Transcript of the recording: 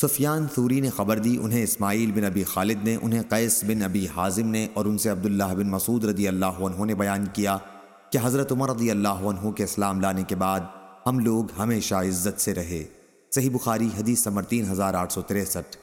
سفیان ثوری نے خبر دی، انہیں اسماعیل بن ابی خالد نے، انہیں قیس بن ابی حازم نے اور ان سے عبداللہ بن مسعود رضی اللہ عنہ نے بیان کیا کہ حضرت عمر رضی اللہ عنہ کے اسلام لانے کے بعد ہم لوگ ہمیشہ عزت سے رہے۔ صحیح بخاری حدیث نمبر تین ہزار آٹھ سو تریسٹھ۔